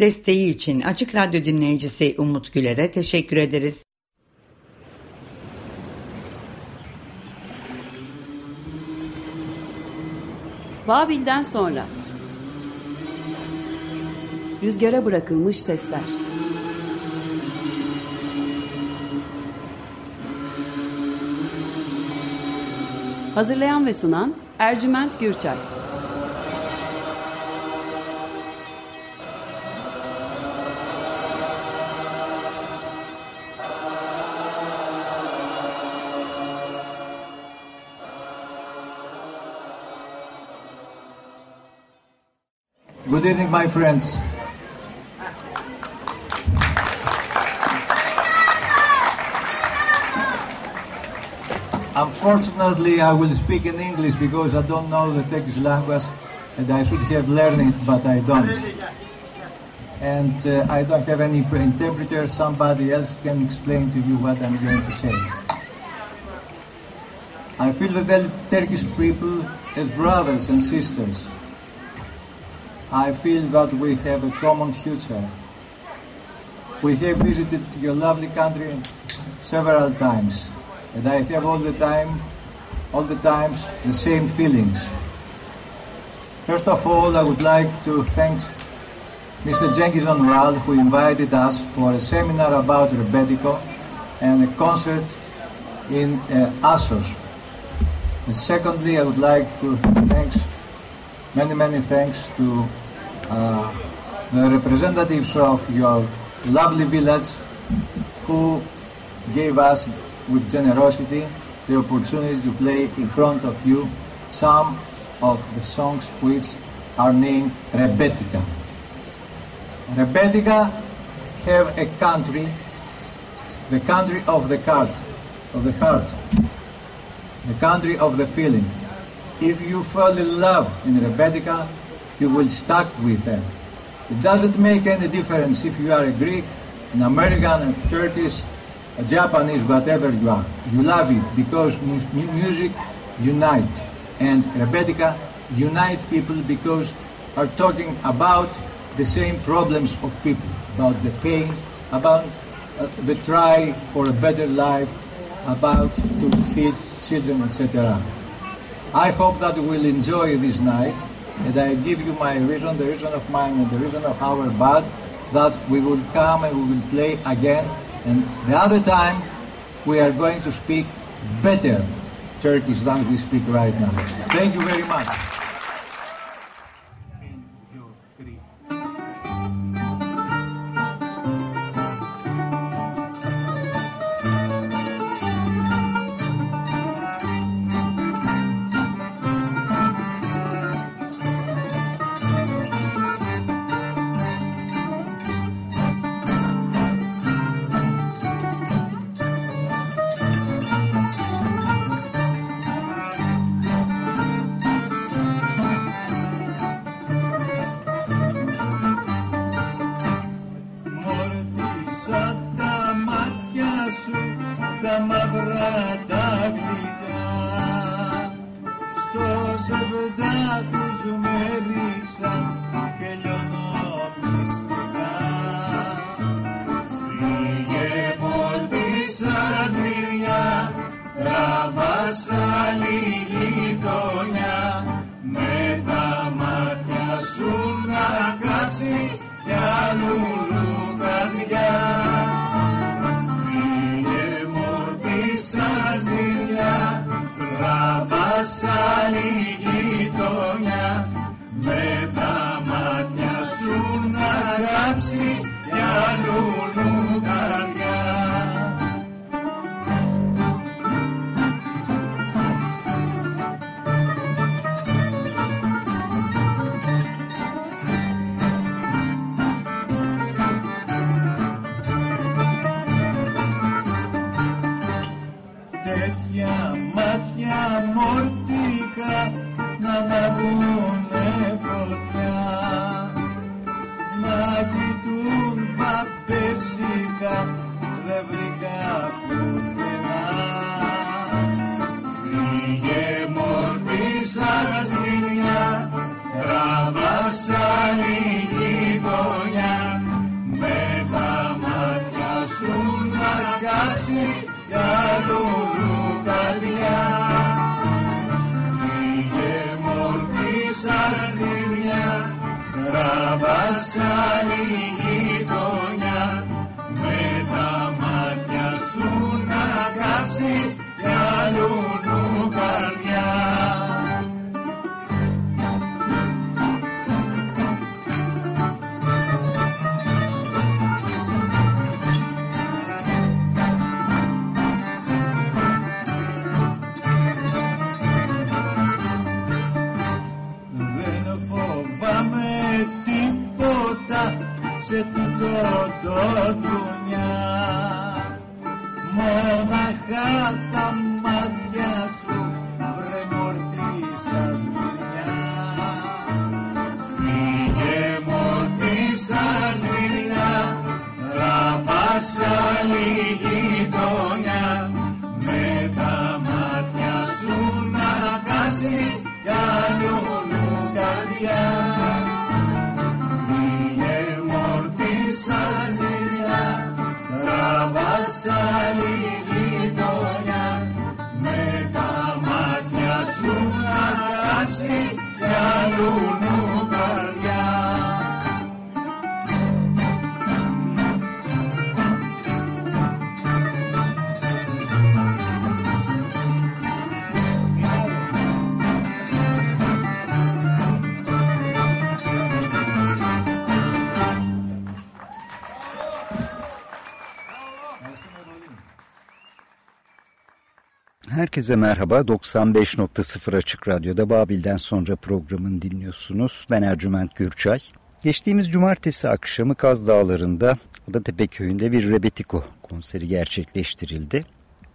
Desteği için Açık Radyo dinleyicisi Umut Güler'e teşekkür ederiz. Babil'den sonra. Rüzgara bırakılmış sesler. Hazırlayan ve sunan Ercüment Gürçay Good evening, my friends. Unfortunately, I will speak in English because I don't know the Turkish language and I should have learned it, but I don't. And uh, I don't have any interpreter. Somebody else can explain to you what I'm going to say. I feel the Turkish people as brothers and sisters. I feel that we have a common future. We have visited your lovely country several times, and I have all the time, all the times, the same feelings. First of all, I would like to thank Mr. Jenkins Onral, who invited us for a seminar about Rebetiko and a concert in uh, Assos. And secondly, I would like to thank many, many thanks to Uh, the representatives of your lovely village who gave us with generosity the opportunity to play in front of you some of the songs which are named Rebetica. Rebetica have a country, the country of the heart, of the heart, the country of the feeling. If you fall in love in Rebetica, you will stuck with them. It doesn't make any difference if you are a Greek, an American, a Turkish, a Japanese, whatever you are. You love it because music unite. And Rebetica unite people because are talking about the same problems of people, about the pain, about uh, the try for a better life, about to feed children, etc. I hope that we will enjoy this night and I give you my reason, the reason of mine, and the reason of our bad, that we will come and we will play again. And the other time, we are going to speak better Turkish than we speak right now. Thank you very much. Herkese merhaba. 95.0 Açık Radyo'da Babil'den sonra programın dinliyorsunuz. Ben Ercüment Gürçay. Geçtiğimiz cumartesi akşamı Kaz Dağları'nda Adatepe Köyü'nde bir Rebetiko konseri gerçekleştirildi.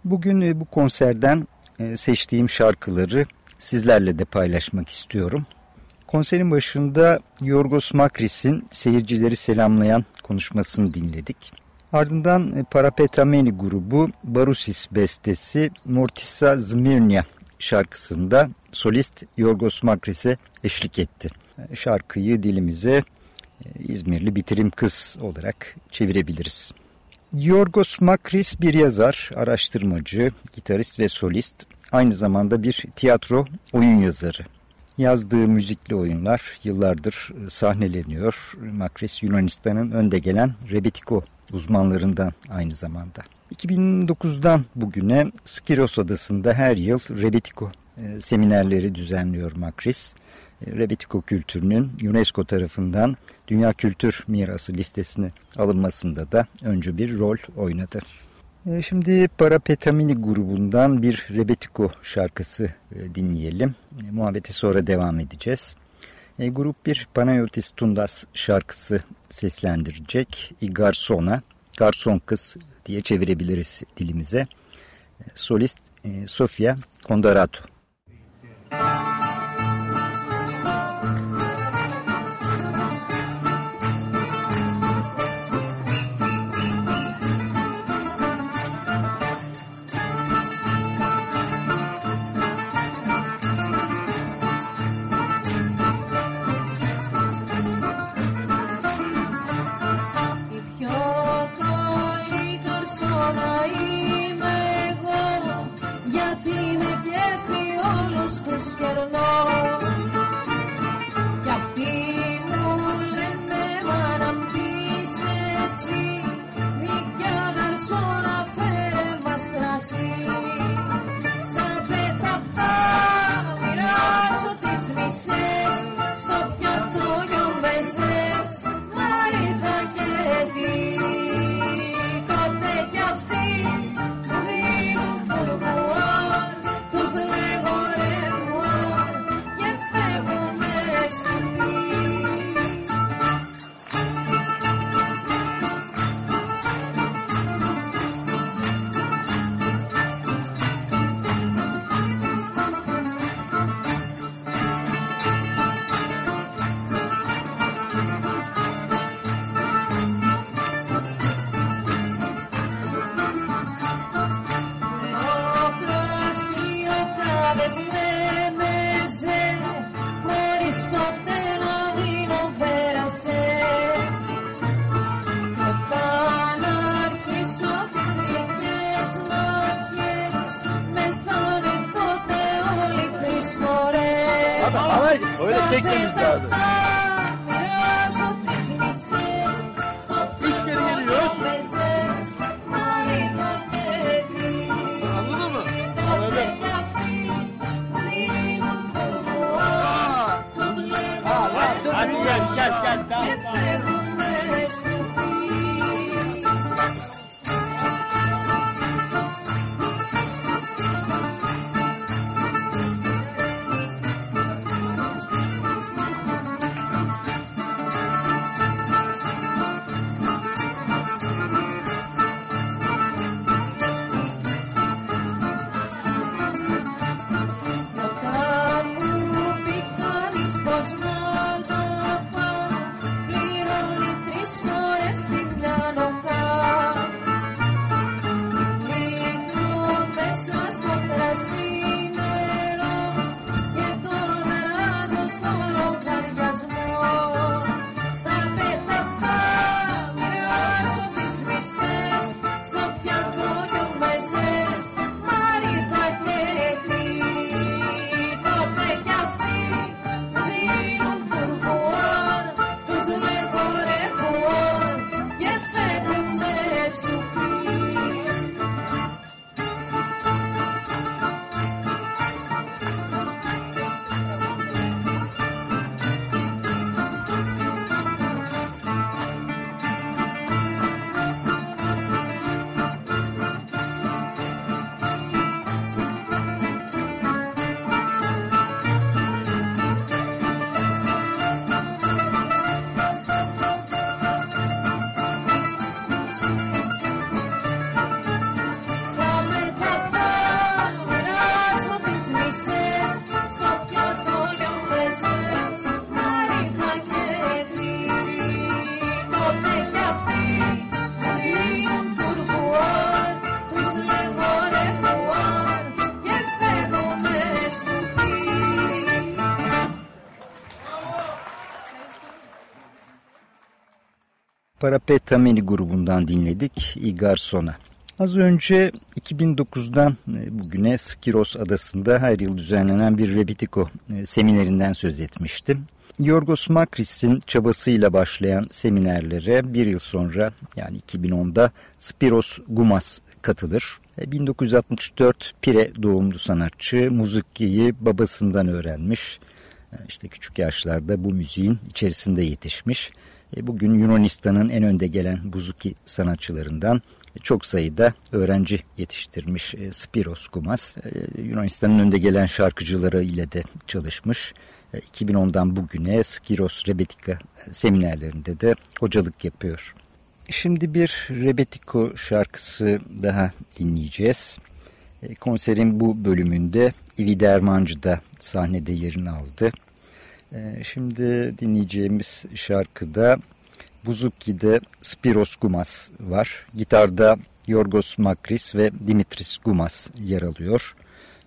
Bugün e, bu konserden e, seçtiğim şarkıları sizlerle de paylaşmak istiyorum. Konserin başında Yorgos Makris'in seyircileri selamlayan konuşmasını dinledik. Ardından e, Parapetameni grubu Barusis bestesi Mortisa Zmirnia şarkısında solist Yorgos Makris'e eşlik etti. E, şarkıyı dilimize e, İzmirli bitirim kız olarak çevirebiliriz. Yorgos Makris bir yazar, araştırmacı, gitarist ve solist. Aynı zamanda bir tiyatro oyun yazarı. Yazdığı müzikli oyunlar yıllardır sahneleniyor. Makris Yunanistan'ın önde gelen Rebetiko uzmanlarından aynı zamanda. 2009'dan bugüne Skiros Adası'nda her yıl Rebetiko e, seminerleri düzenliyor Makris. E, Rebetiko kültürünün UNESCO tarafından Dünya Kültür Mirası listesine alınmasında da öncü bir rol oynadı. E, şimdi Parapetamini grubundan bir Rebetiko şarkısı dinleyelim. Muhabbeti sonra devam edeceğiz. E, grup bir Panayotis Tundas şarkısı seslendirecek. I Garsona, Garson Kız diye çevirebiliriz dilimize. E, solist e, Sofia Kondarato. Parapetameni grubundan dinledik Igarsona. Az önce 2009'dan e, bugüne Skiros adasında her yıl düzenlenen bir Rebetiko e, seminerinden söz etmiştim. Yorgos Makris'in çabasıyla başlayan seminerlere bir yıl sonra yani 2010'da Spiros Gumas katılır. 1964 e, Pire doğumlu sanatçı müzikiyi babasından öğrenmiş. İşte küçük yaşlarda bu müziğin içerisinde yetişmiş. Bugün Yunanistan'ın en önde gelen buzuki sanatçılarından çok sayıda öğrenci yetiştirmiş e, Spiros Kumas. E, Yunanistan'ın önde gelen şarkıcıları ile de çalışmış. 2010'dan e, bugüne Skiros Rebetika seminerlerinde de hocalık yapıyor. Şimdi bir Rebetiko şarkısı daha dinleyeceğiz. Konserin bu bölümünde İvi Dermancı da sahnede yerini aldı. Şimdi dinleyeceğimiz şarkıda Buzuki'de Spiros Gumas var. Gitarda Yorgos Makris ve Dimitris Gumas yer alıyor.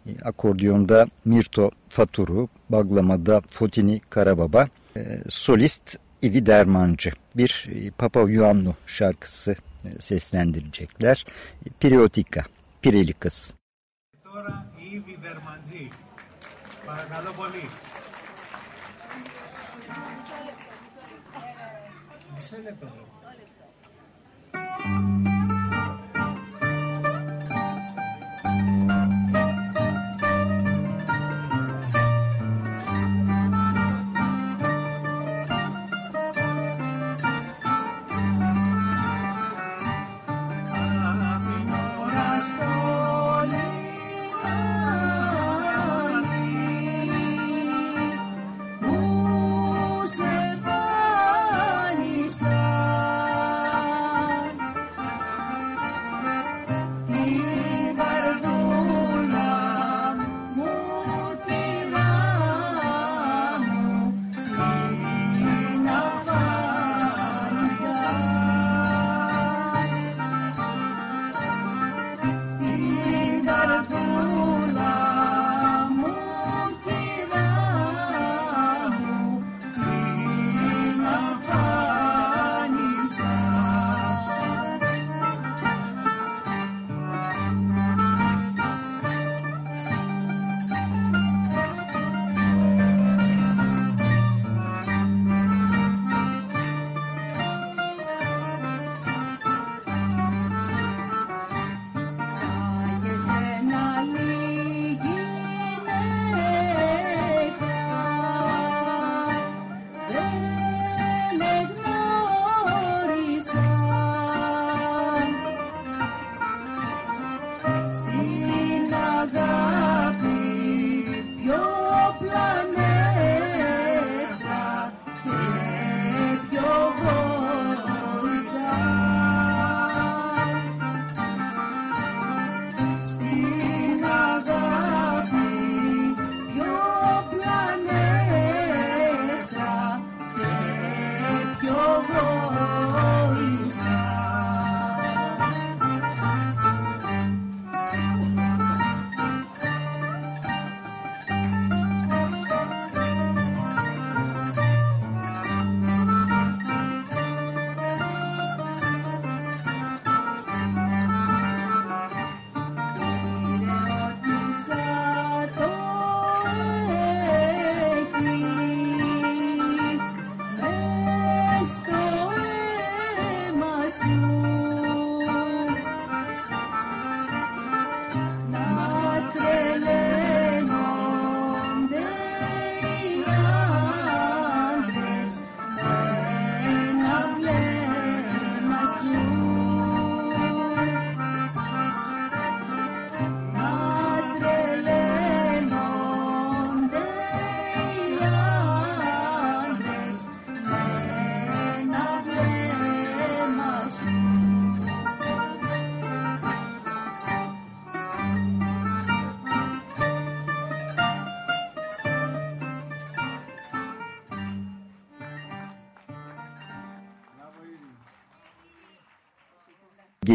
E, akordiyonda Mirto Faturu, baglamada Fotini Karababa, e, solist Ivi Dermancı. Bir e, Papa Yuanlu şarkısı seslendirecekler. Periotika, Pireli Kız. Τώρα Ivi Dermancı. Παρακαλώ πολύ. 知らなかった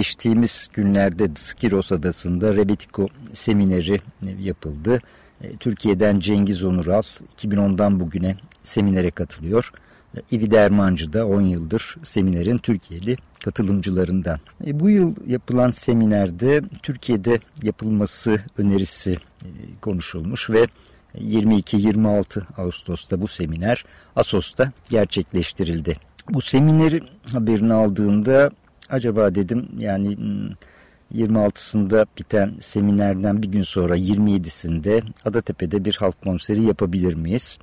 geçtiğimiz günlerde Skiros Adası'nda Rebetiko semineri yapıldı. E, Türkiye'den Cengiz Onural 2010'dan bugüne seminere katılıyor. İvi Dermancı da 10 yıldır seminerin Türkiye'li katılımcılarından. E, bu yıl yapılan seminerde Türkiye'de yapılması önerisi e, konuşulmuş ve 22-26 Ağustos'ta bu seminer Asos'ta gerçekleştirildi. Bu semineri haberini aldığımda acaba dedim yani 26'sında hmm, biten seminerden bir gün sonra 27'sinde Adatepe'de bir halk konseri yapabilir miyiz?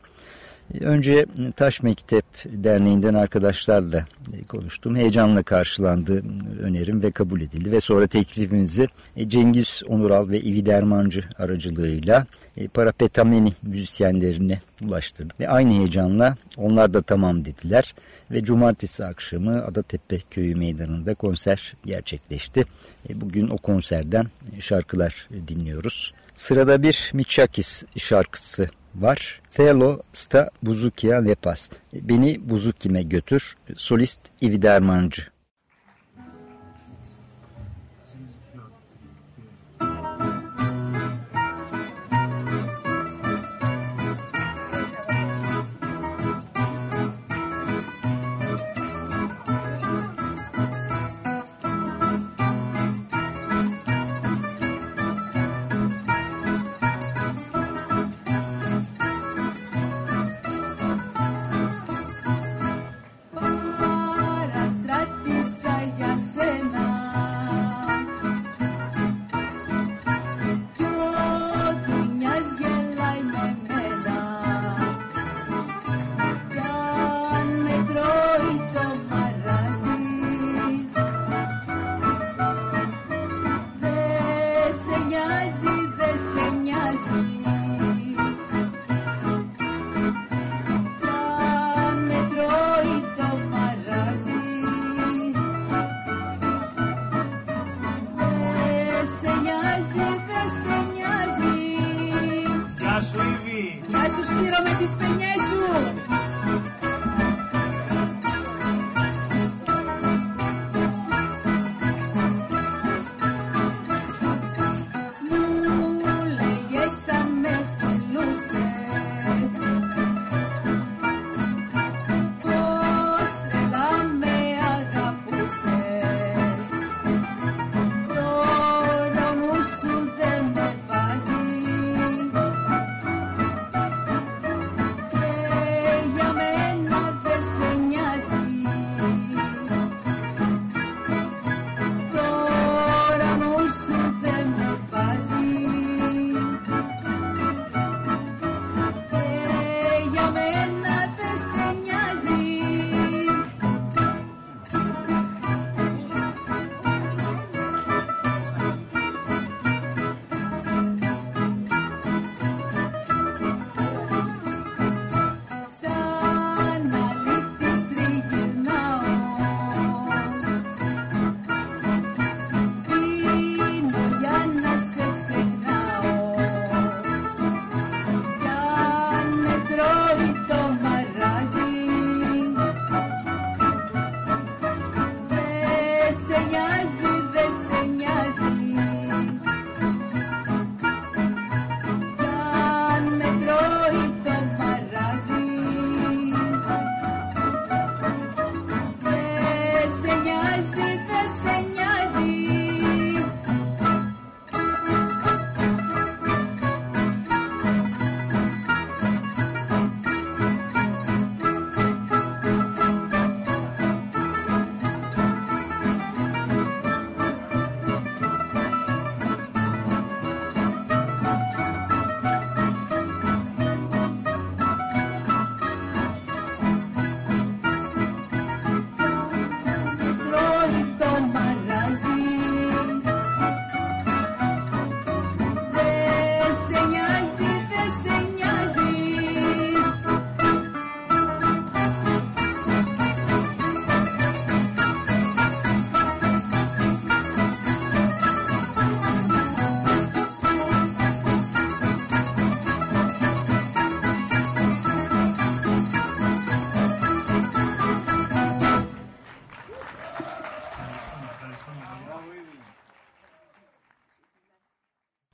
Önce Taş Mektep Derneği'nden arkadaşlarla konuştum. Heyecanla karşılandı önerim ve kabul edildi. Ve sonra teklifimizi Cengiz Onural ve İvi Dermancı aracılığıyla Parapetameni müzisyenlerine ulaştırdık. Ve aynı heyecanla onlar da tamam dediler. Ve cumartesi akşamı Adatepe Köyü Meydanı'nda konser gerçekleşti. Bugün o konserden şarkılar dinliyoruz. Sırada bir Michakis şarkısı var. Thelo sta buzukia lepas. Beni buzukime götür. Solist İvi Dermancı.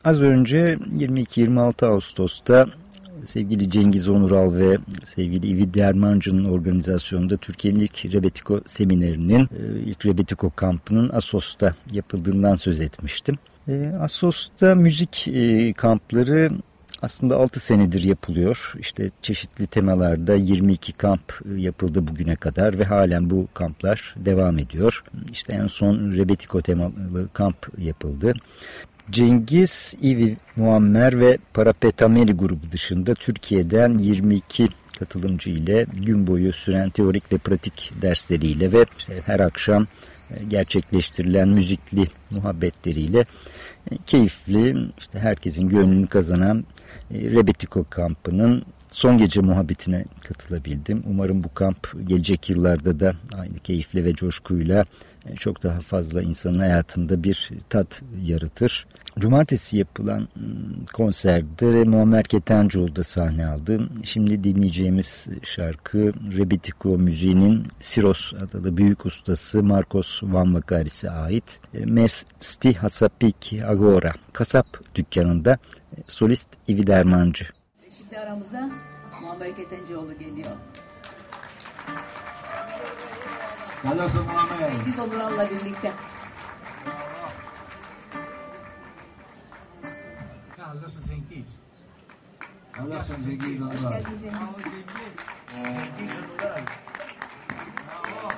Az önce 22-26 Ağustos'ta sevgili Cengiz Onural ve sevgili İvi Dermancı'nın organizasyonunda Türkiye'nin ilk Rebetiko seminerinin, e, ilk Rebetiko kampının Asos'ta yapıldığından söz etmiştim. E, Asos'ta müzik e, kampları aslında 6 senedir yapılıyor. İşte çeşitli temalarda 22 kamp yapıldı bugüne kadar ve halen bu kamplar devam ediyor. İşte en son Rebetiko temalı kamp yapıldı. Cengiz, İvi, Muammer ve Parapetameli grubu dışında Türkiye'den 22 katılımcı ile gün boyu süren teorik ve pratik dersleriyle ve işte her akşam e, gerçekleştirilen müzikli muhabbetleriyle e, keyifli, işte herkesin gönlünü kazanan e, Rebetiko kampının son gece muhabbetine katılabildim. Umarım bu kamp gelecek yıllarda da aynı keyifle ve coşkuyla çok daha fazla insanın hayatında bir tat yaratır. Cumartesi yapılan ıı, konserde Muammer Ketencoğlu da sahne aldı. Şimdi dinleyeceğimiz şarkı Rebetiko müziğinin Siros adlı büyük ustası Marcos Van Vakaris'e ait. E, Mesti Hasapik Agora kasap dükkanında e, solist İvi Dermancı. Şimdi aramıza Muammer Ketencoğlu geliyor. Geliyorsun Ahmet. Cengiz Onur Al'la birlikte. Geliyorsun Cengiz. Geliyorsun Cengiz Onur Al. Hoş geldin Cengiz. Cengiz Onur Al. Bravo.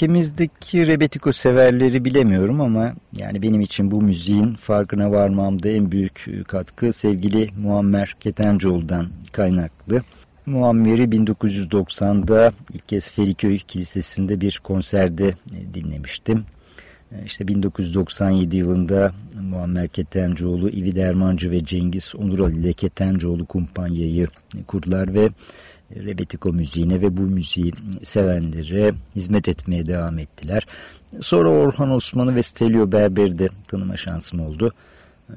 Ülkemizdeki rebetiko severleri bilemiyorum ama yani benim için bu müziğin farkına varmamda en büyük katkı sevgili Muammer Ketencoğlu'dan kaynaklı. Muammer'i 1990'da ilk kez Feriköy Kilisesi'nde bir konserde e, dinlemiştim. E, işte 1997 yılında Muammer Ketencoğlu, İvi Dermancı ve Cengiz Onuralı ile Ketencoğlu kumpanyayı kurdular ve rebetiko müziğine ve bu müziği sevenlere hizmet etmeye devam ettiler. Sonra Orhan Osman'ı ve Stelio Berber'i de tanıma şansım oldu.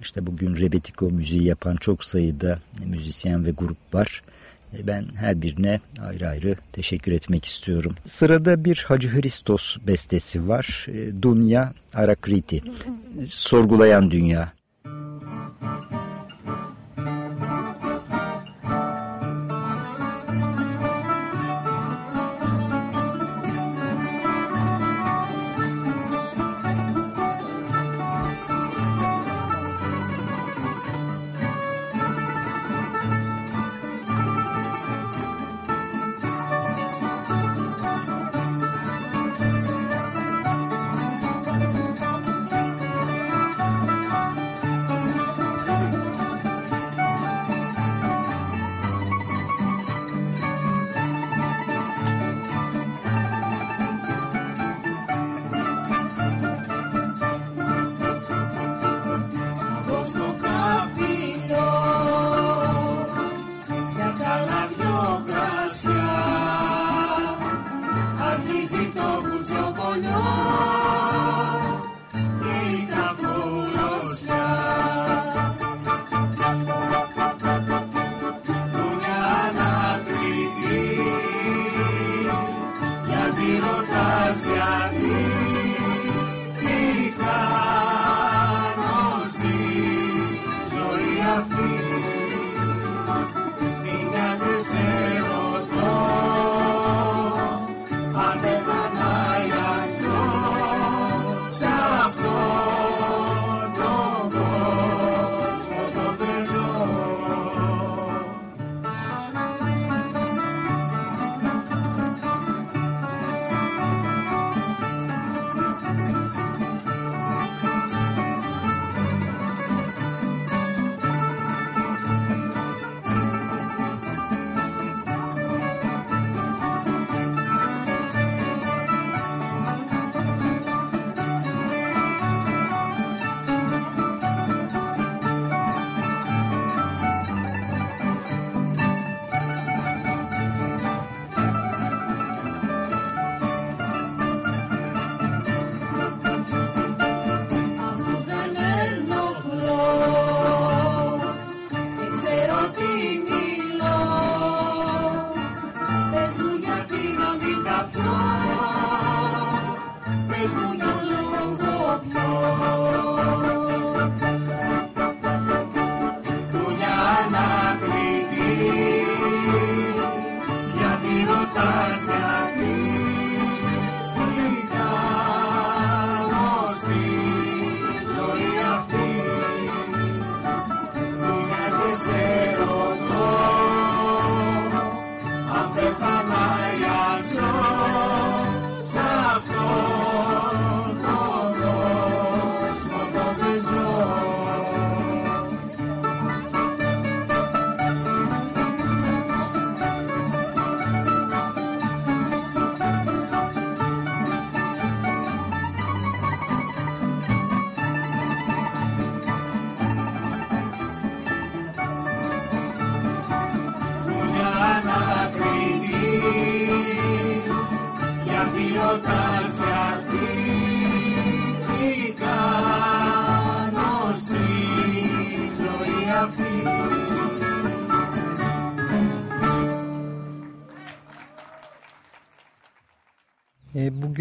İşte bugün rebetiko müziği yapan çok sayıda müzisyen ve grup var. Ben her birine ayrı ayrı teşekkür etmek istiyorum. Sırada bir Hacı Hristos bestesi var. Dunya Arakriti. Sorgulayan Dünya.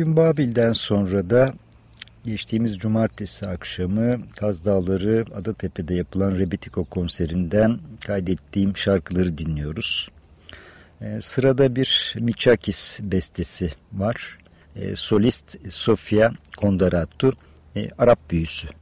Bugün Babil'den sonra da geçtiğimiz cumartesi akşamı Kaz Dağları Adatepe'de yapılan Rebetiko konserinden kaydettiğim şarkıları dinliyoruz. E, sırada bir Michakis bestesi var. E, solist Sofia Kondaratu, Arap büyüsü.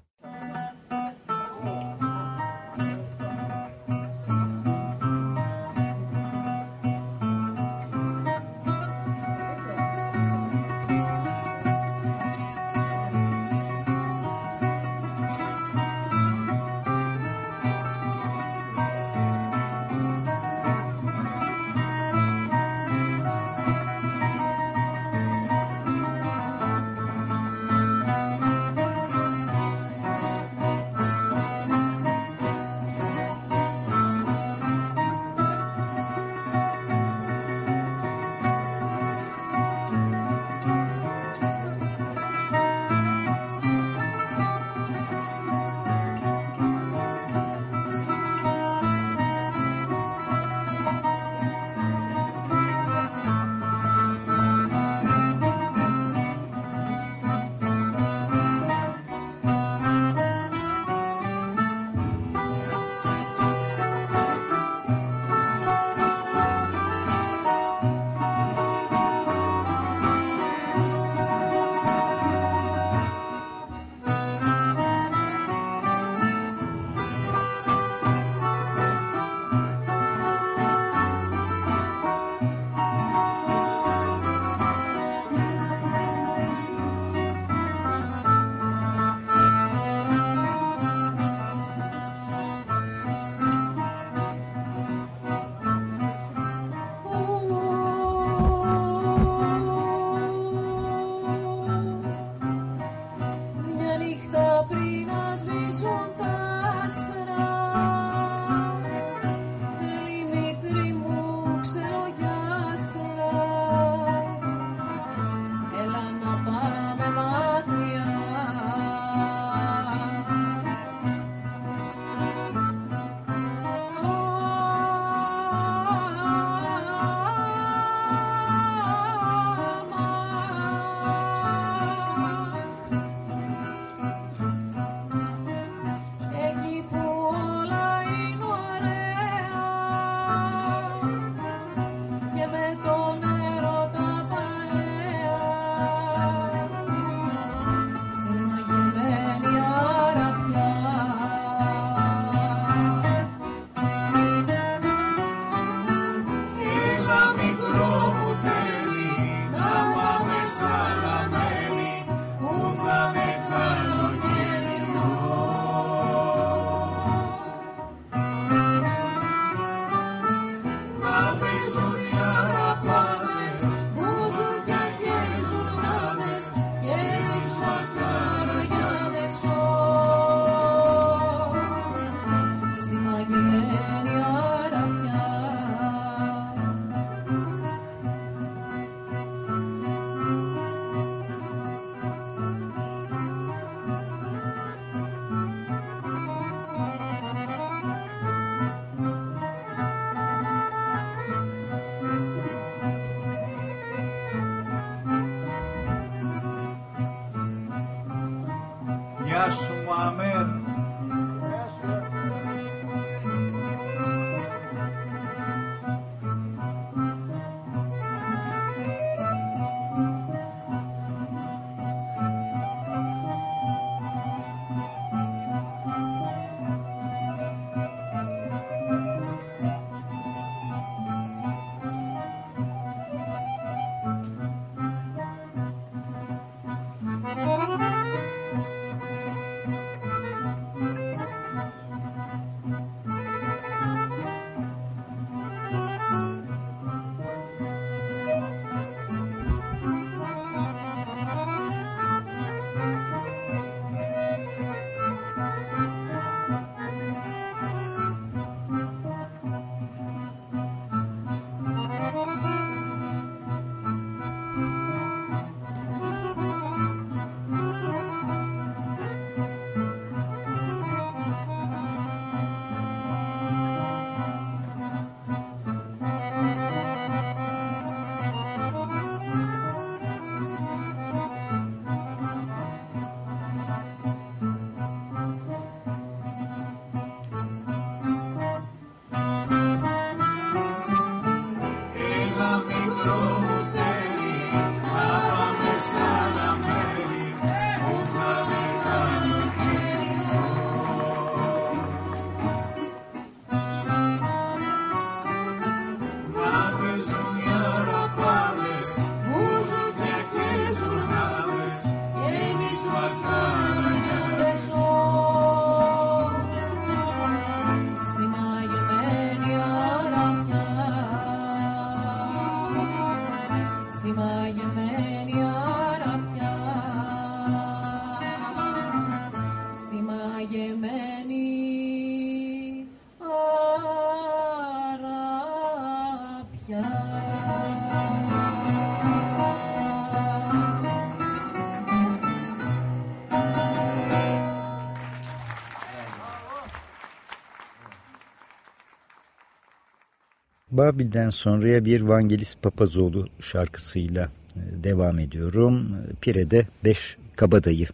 Babil'den sonraya bir Vangelis Papazoğlu şarkısıyla e, devam ediyorum. Pire'de 5 kabadayı.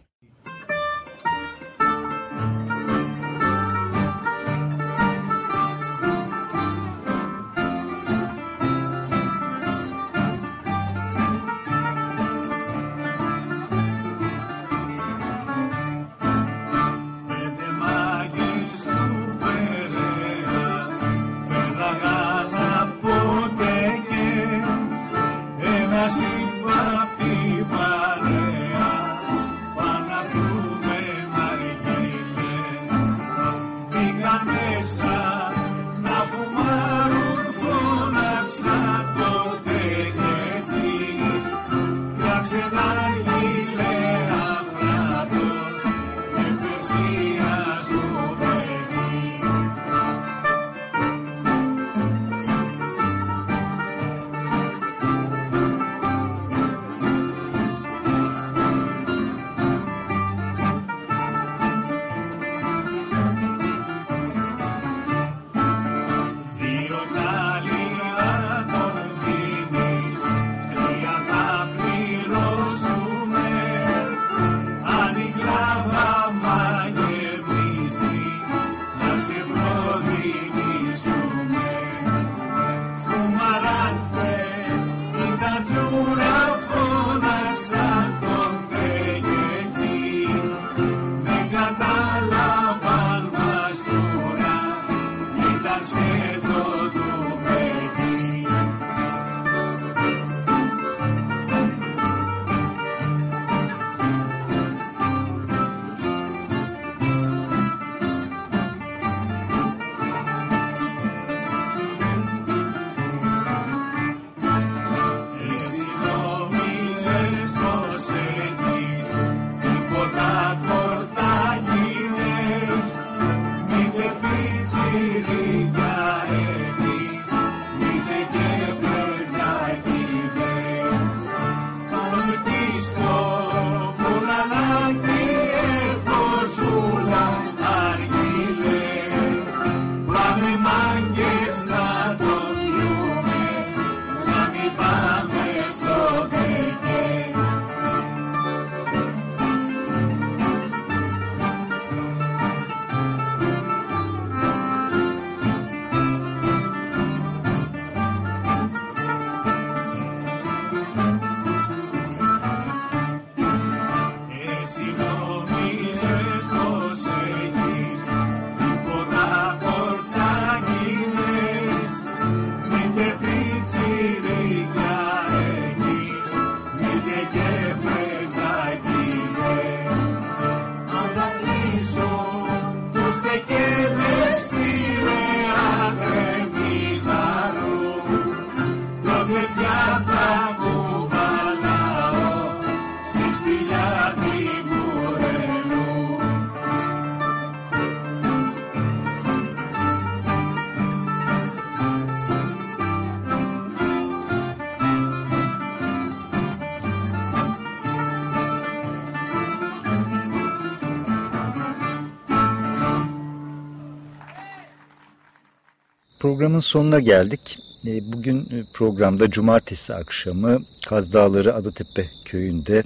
Programın sonuna geldik. E, bugün e, programda cumartesi akşamı Kaz Dağları Adatepe köyünde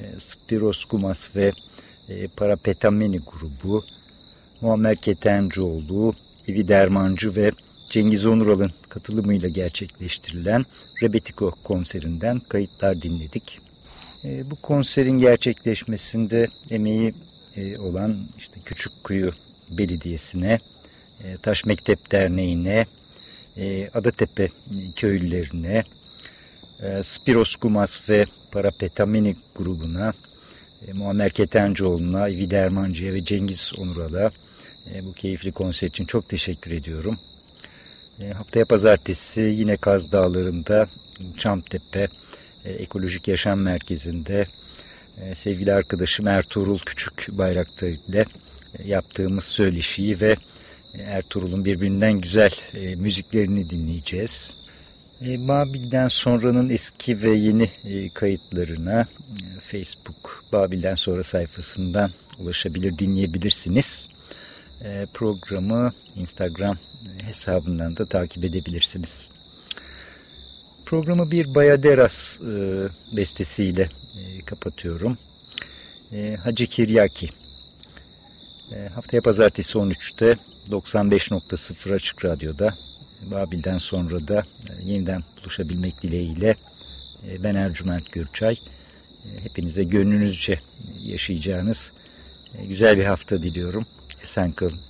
e, Spiros Kumas ve Parapetameni grubu, Muammer Ketencoğlu, Evi Dermancı ve Cengiz Onural'ın katılımıyla gerçekleştirilen Rebetiko konserinden kayıtlar dinledik. Bu konserin gerçekleşmesinde emeği olan işte Küçükkuyu Belediyesi'ne, Taş Mektep Derneği'ne, e, Adatepe köylülerine, e, Spiros Kumas ve Parapetamini grubuna, Muammer Ketencoğlu'na, İvi Dermancı'ya ve Cengiz Onural'a bu keyifli konser için çok teşekkür ediyorum. Haftaya pazartesi yine Kaz Dağları'nda Çamtepe Ekolojik Yaşam Merkezi'nde sevgili arkadaşım Ertuğrul Küçük Bayraktar ile yaptığımız söyleşiyi ve Ertuğrul'un birbirinden güzel e, müziklerini dinleyeceğiz. E, Babil'den sonranın eski ve yeni e, kayıtlarına e, Facebook Babil'den sonra sayfasından ulaşabilir, dinleyebilirsiniz. E, programı Instagram hesabından da takip edebilirsiniz. Programı bir Bayaderas e, bestesiyle e, kapatıyorum. E, Hacı Kiryaki. E, haftaya pazartesi 13'te 95.0 Açık Radyo'da Babil'den sonra da e, yeniden buluşabilmek dileğiyle e, ben Ercüment Gürçay. Hepinize gönlünüzce yaşayacağınız güzel bir hafta diliyorum. Esen kalın.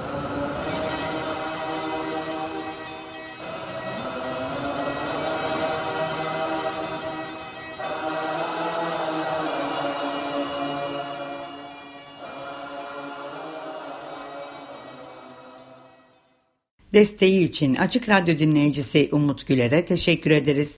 Desteği için Açık Radyo dinleyicisi Umut Güler'e teşekkür ederiz.